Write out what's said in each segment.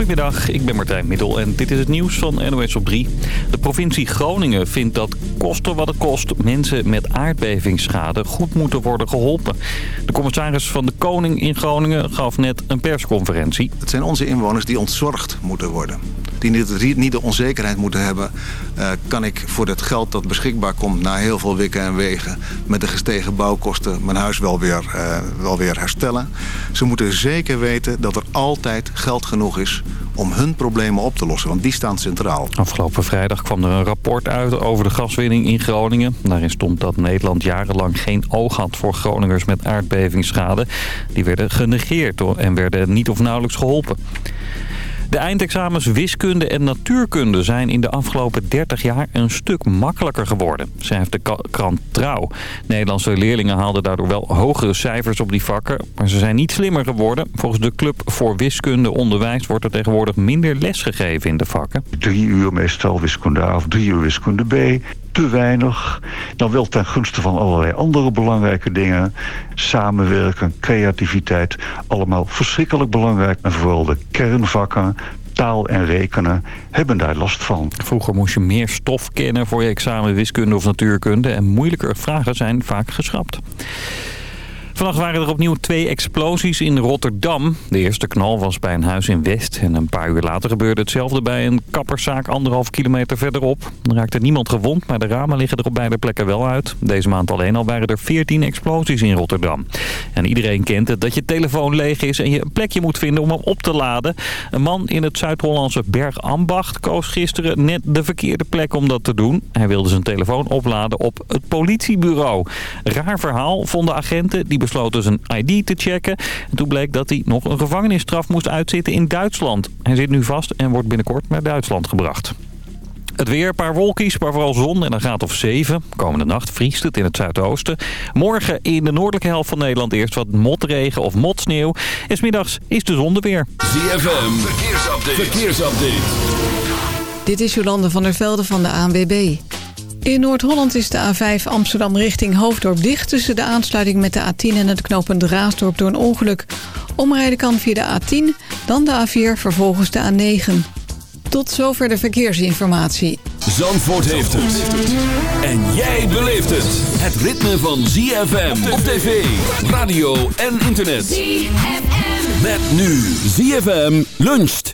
Goedemiddag, ik ben Martijn Middel en dit is het nieuws van NOS op 3. De provincie Groningen vindt dat kosten wat het kost mensen met aardbevingsschade goed moeten worden geholpen. De commissaris van de Koning in Groningen gaf net een persconferentie. Het zijn onze inwoners die ontzorgd moeten worden. Die niet, niet de onzekerheid moeten hebben. Uh, kan ik voor het geld dat beschikbaar komt na heel veel wikken en wegen... met de gestegen bouwkosten mijn huis wel weer, uh, wel weer herstellen. Ze moeten zeker weten dat er altijd geld genoeg is om hun problemen op te lossen. Want die staan centraal. Afgelopen vrijdag kwam er een rapport uit over de gaswinning in Groningen. Daarin stond dat Nederland jarenlang geen oog had voor Groningers met aardbevingsschade. Die werden genegeerd en werden niet of nauwelijks geholpen. De eindexamens wiskunde en natuurkunde zijn in de afgelopen 30 jaar een stuk makkelijker geworden, schrijft de krant Trouw. Nederlandse leerlingen haalden daardoor wel hogere cijfers op die vakken, maar ze zijn niet slimmer geworden. Volgens de Club voor Wiskunde Onderwijs wordt er tegenwoordig minder les gegeven in de vakken. Drie uur meestal wiskunde A of drie uur wiskunde B te weinig. Dan wel ten gunste van allerlei andere belangrijke dingen. Samenwerken, creativiteit, allemaal verschrikkelijk belangrijk. En vooral de kernvakken, taal en rekenen hebben daar last van. Vroeger moest je meer stof kennen voor je examen wiskunde of natuurkunde... en moeilijker vragen zijn vaak geschrapt. Vannacht waren er opnieuw twee explosies in Rotterdam. De eerste knal was bij een huis in West. En een paar uur later gebeurde hetzelfde bij een kapperszaak anderhalf kilometer verderop. Er raakte niemand gewond, maar de ramen liggen er op beide plekken wel uit. Deze maand alleen al waren er 14 explosies in Rotterdam. En iedereen kent het dat je telefoon leeg is en je een plekje moet vinden om hem op te laden. Een man in het Zuid-Hollandse Bergambacht koos gisteren net de verkeerde plek om dat te doen. Hij wilde zijn telefoon opladen op het politiebureau. Raar verhaal vonden agenten die besloten zijn ID te checken. En toen bleek dat hij nog een gevangenisstraf moest uitzitten in Duitsland. Hij zit nu vast en wordt binnenkort naar Duitsland gebracht. Het weer, een paar wolkies, maar vooral zon en een graad of 7. Komende nacht vriest het in het zuidoosten. Morgen in de noordelijke helft van Nederland eerst wat motregen of motsneeuw. En smiddags is de zon er weer. ZFM, verkeersupdate. verkeersupdate. Dit is Jolande van der Velde van de ANWB. In Noord-Holland is de A5 Amsterdam richting Hoofddorp dicht... tussen de aansluiting met de A10 en het knooppunt Raasdorp door een ongeluk. Omrijden kan via de A10, dan de A4, vervolgens de A9. Tot zover de verkeersinformatie. Zandvoort heeft het. En jij beleeft het. Het ritme van ZFM op tv, radio en internet. ZFM. Met nu ZFM luncht.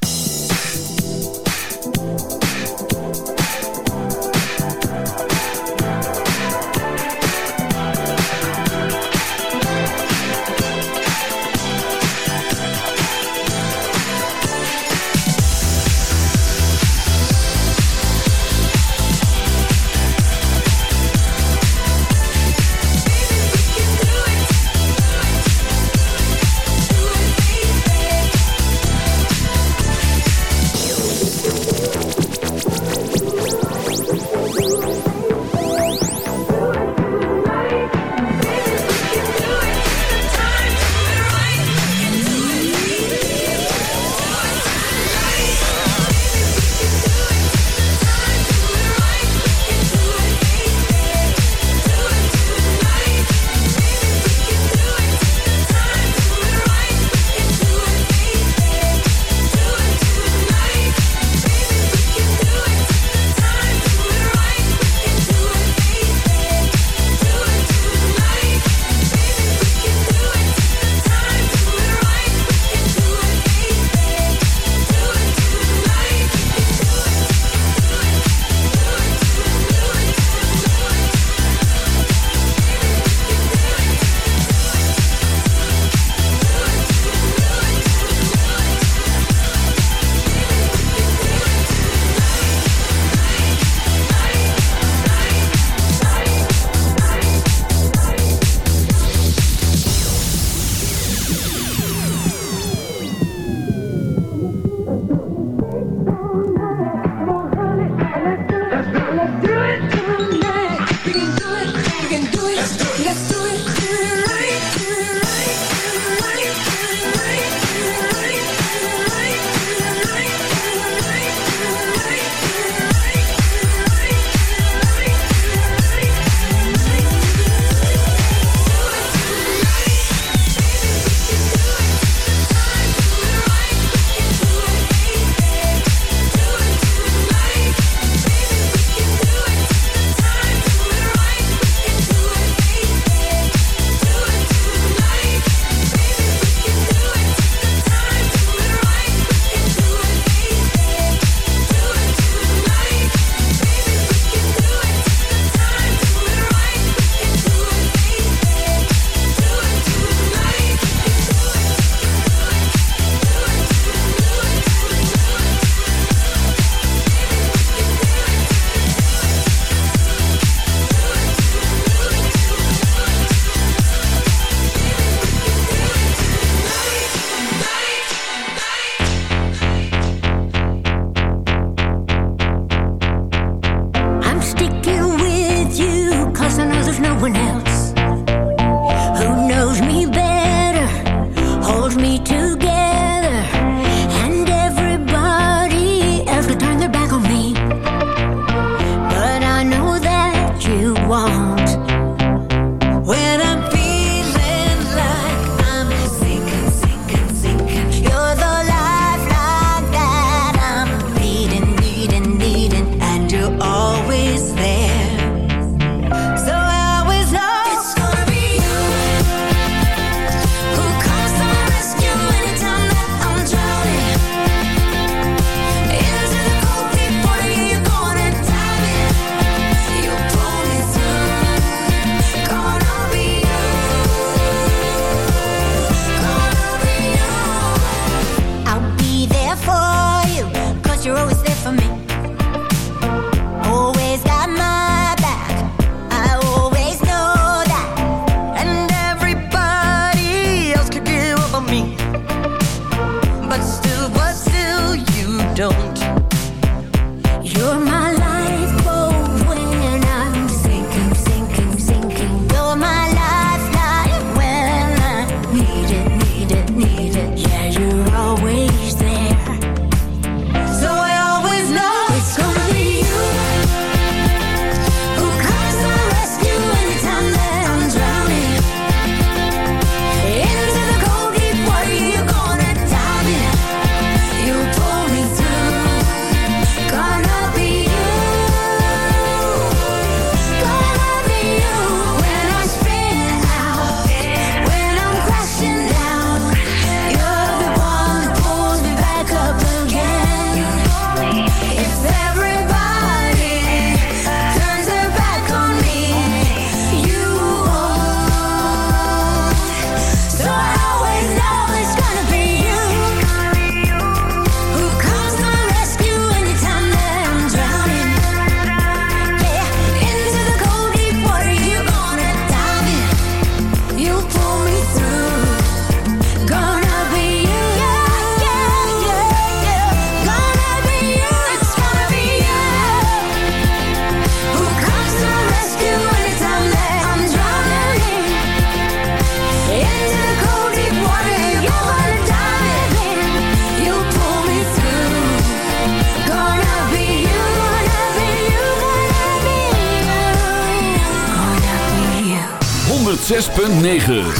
106.9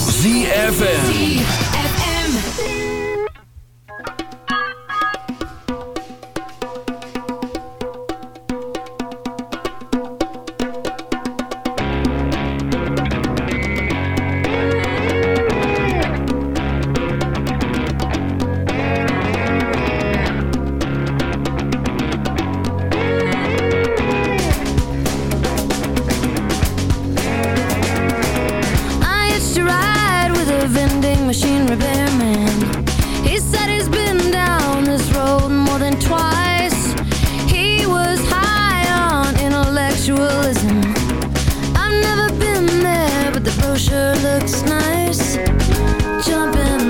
sure looks nice. Jumping.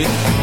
it.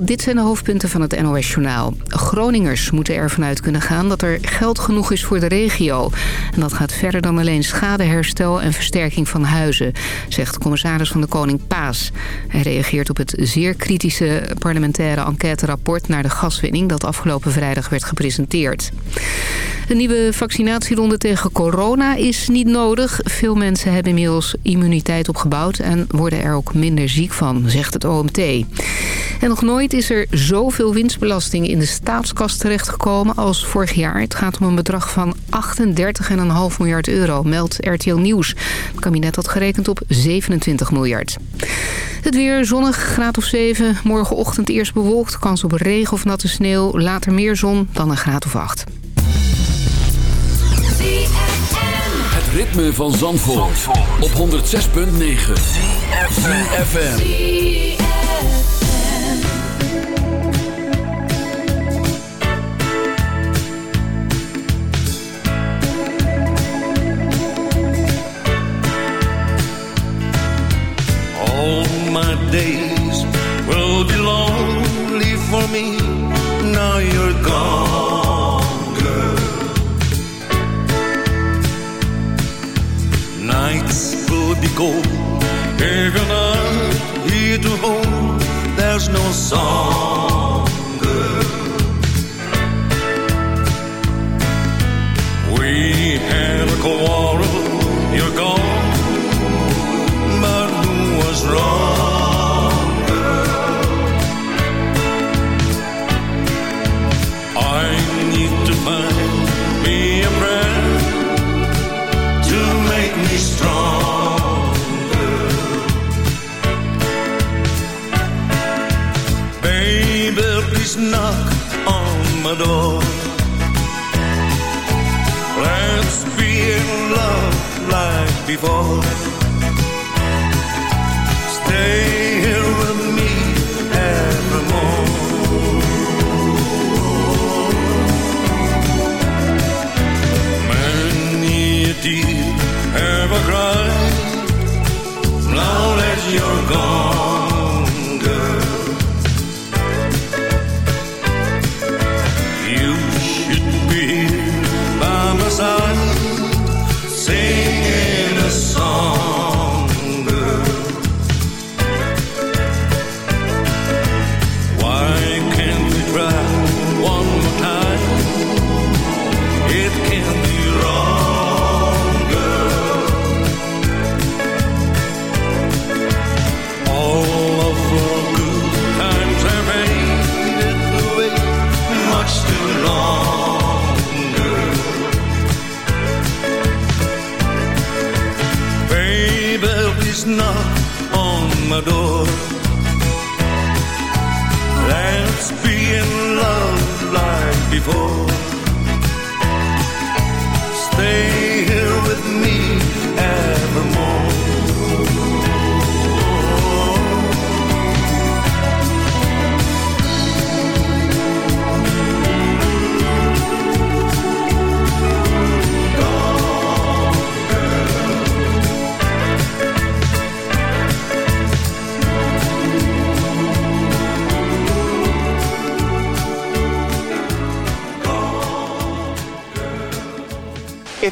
Dit zijn de hoofdpunten van het NOS-journaal. Groningers moeten ervan uit kunnen gaan dat er geld genoeg is voor de regio. En dat gaat verder dan alleen schadeherstel en versterking van huizen... zegt commissaris van de Koning Paas. Hij reageert op het zeer kritische parlementaire enquêterapport... naar de gaswinning dat afgelopen vrijdag werd gepresenteerd. Een nieuwe vaccinatieronde tegen corona is niet nodig. Veel mensen hebben inmiddels immuniteit opgebouwd... en worden er ook minder ziek van, zegt het OMT. En nog nooit is er zoveel winstbelasting in de staatskas terechtgekomen als vorig jaar. Het gaat om een bedrag van 38,5 miljard euro, meldt RTL Nieuws. Het kabinet had gerekend op 27 miljard. Het weer zonnig, graad of 7. Morgenochtend eerst bewolkt, kans op regen of natte sneeuw. Later meer zon, dan een graad of 8. Het ritme van Zandvoort, op 106.9. FM.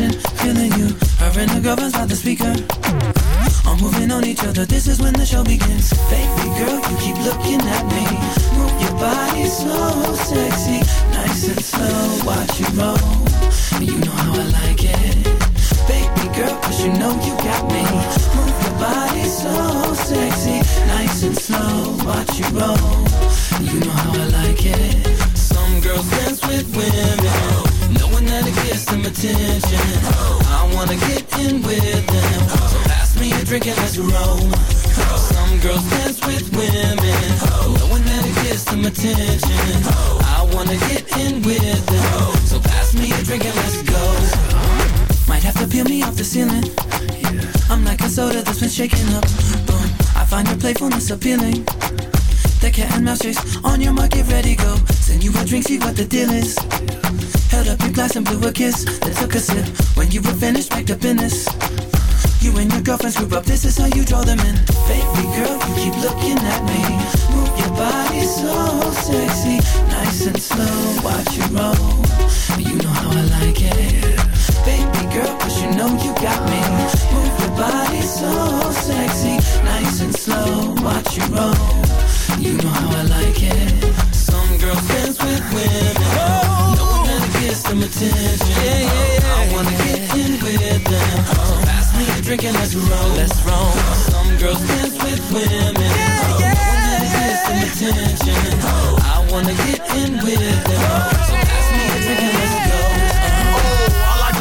Was feeling you. Her and the girlfriend's by the speaker. In with them. So pass me a drink and let's roll. Some girls dance with women, knowing that it gets them attention. I wanna get in with them. So pass me a drink and let's go. Might have to peel me off the ceiling. I'm like a soda that's been shaken up. Boom. I find your playfulness appealing. The cat and mouse chase on your mark, get ready, go. Send you a drink, see what the deal is. Held up your glass and blew a kiss, then took a sip. When you were finished, packed up in this. You and your girlfriends group up, this is how you draw them in. Baby girl, you keep looking at me. Move your body so sexy, nice and slow. Watch you roll, you know how I like it. Baby girl, cause you know you got me. Move your body so sexy, nice and slow. Watch you roll, you know how I like it. Some girls dance with women, knowing gets them attention. Yeah, yeah, yeah. I wanna get in with them. So pass me a drink and let's roll. Let's roll. Some girls dance with women, knowing that it gets them attention. I wanna get in with them. So pass me a drink and let's go.